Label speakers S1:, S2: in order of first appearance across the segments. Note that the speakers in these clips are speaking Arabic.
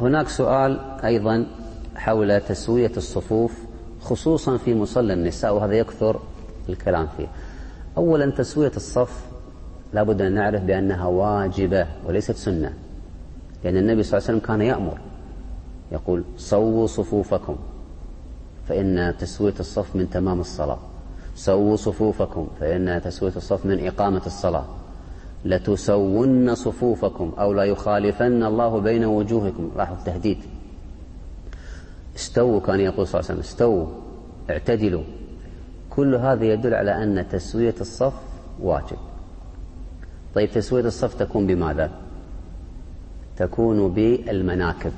S1: هناك سؤال أيضا حول تسوية الصفوف خصوصا في مصلى النساء وهذا يكثر الكلام فيه. أولا تسوية الصف لابد أن نعرف بأنها واجبة وليست سنة لأن النبي صلى الله عليه وسلم كان يأمر يقول صووا صفوفكم فإن تسوية الصف من تمام الصلاة. سووا صفوفكم فإن تسوية الصف من إقامة الصلاة. لتسون صفوفكم أو لا يخالفن الله بين وجوهكم. راح التهديد. استووا كان يقول صلى الله عليه وسلم. استووا اعتدلوا. كل هذا يدل على أن تسوية الصف واجب. طيب تسوية الصف تكون بماذا؟ تكون بالمناكب.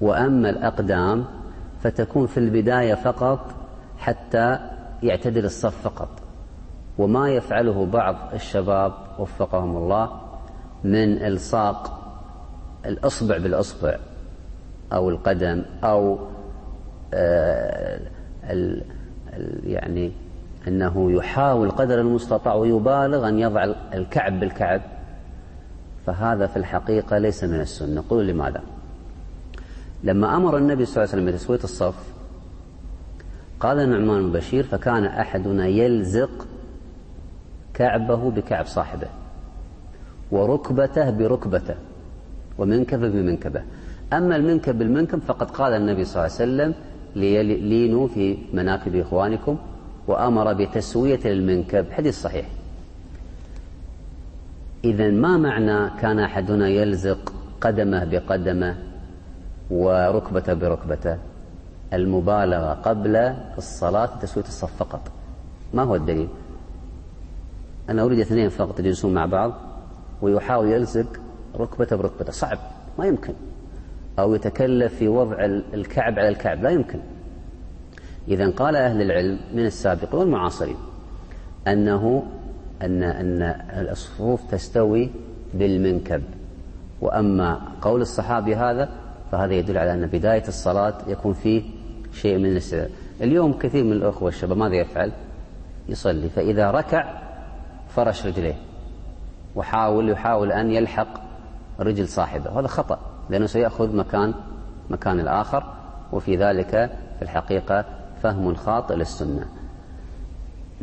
S1: وأما الأقدام فتكون في البداية فقط حتى يعتدل الصف فقط. وما يفعله بعض الشباب وفقهم الله من إلصاق الأصبع بالأصبع أو القدم أو آه ال يعني أنه يحاول قدر المستطاع ويبالغ أن يضع الكعب بالكعب. فهذا في الحقيقة ليس من السنة. قل لماذا لما أمر النبي صلى الله عليه وسلم بتسوية الصف قال النعمان بن بشير فكان أحدنا يلزق كعبه بكعب صاحبه وركبته بركبته ومنكبه بمنكبه. أما المنكب بالمنكب فقد قال النبي صلى الله عليه وسلم لينوا في مناكب إخوانكم وأمر بتسوية المنكب حديث صحيح. إذا ما معنى كان أحدنا يلزق قدمه بقدمه وركبته بركبته؟ المبالغة قبل الصلاة تسوية الصف فقط. ما هو الدليل؟ أنا أريد اثنين فقط يجلسون مع بعض ويحاول يلزق ركبته بركبته. صعب ما يمكن. أو يتكلف في وضع الكعب على الكعب لا يمكن. إذا قال أهل العلم من السابقين والمعاصرين أنه أن أن الصفوف تستوي بالمنكب. وأما قول الصحابي هذا فهذا يدل على أن بداية الصلاة يكون فيه شيء من الاستعداد. اليوم كثير من الأخوة والشباب ماذا يفعل؟ يصلي. فإذا ركع فرش رجليه. وحاول يحاول أن يلحق رجل صاحبه. هذا خطأ لأنه سيأخذ مكان مكان الآخر. وفي ذلك في الحقيقة فهم خاطئ للسنة.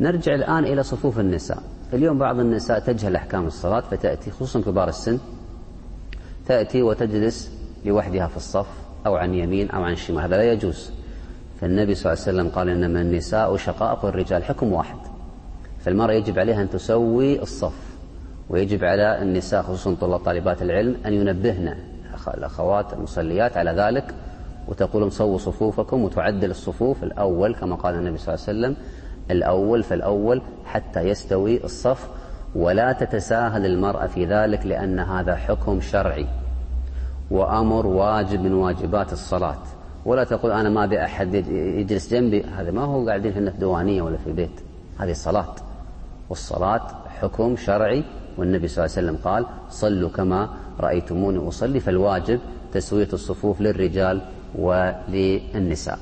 S1: نرجع الآن إلى صفوف النساء. اليوم بعض النساء تجهل أحكام الصلاة فتأتي خصوصا كبار السن تأتي وتجلس لوحدها في الصف أو عن يمين أو عن شمال. هذا لا يجوز. فالنبي صلى الله عليه وسلم قال إنما النساء شقائق الرجال حكم واحد. فالمرأة يجب عليها أن تسوي الصف ويجب على النساء خصوصا طلاب طالبات العلم أن ينبهن الأخوات المصليات على ذلك وتقول صووا صفوفكم وتعدل الصفوف الأول كما قال النبي صلى الله عليه وسلم الأول فالأول حتى يستوي الصف ولا تتساهل المرأة في ذلك لأن هذا حكم شرعي وأمر واجب من واجبات الصلاة. ولا تقول أنا ما أبي أحد يجلس جنبي هذا ما هو قاعدين في الديوانية ولا في البيت هذه صلاة والصلاة حكم شرعي والنبي صلى الله عليه وسلم قال صلوا كما رأيتموني أصلي فالواجب تسوية الصفوف للرجال وللنساء.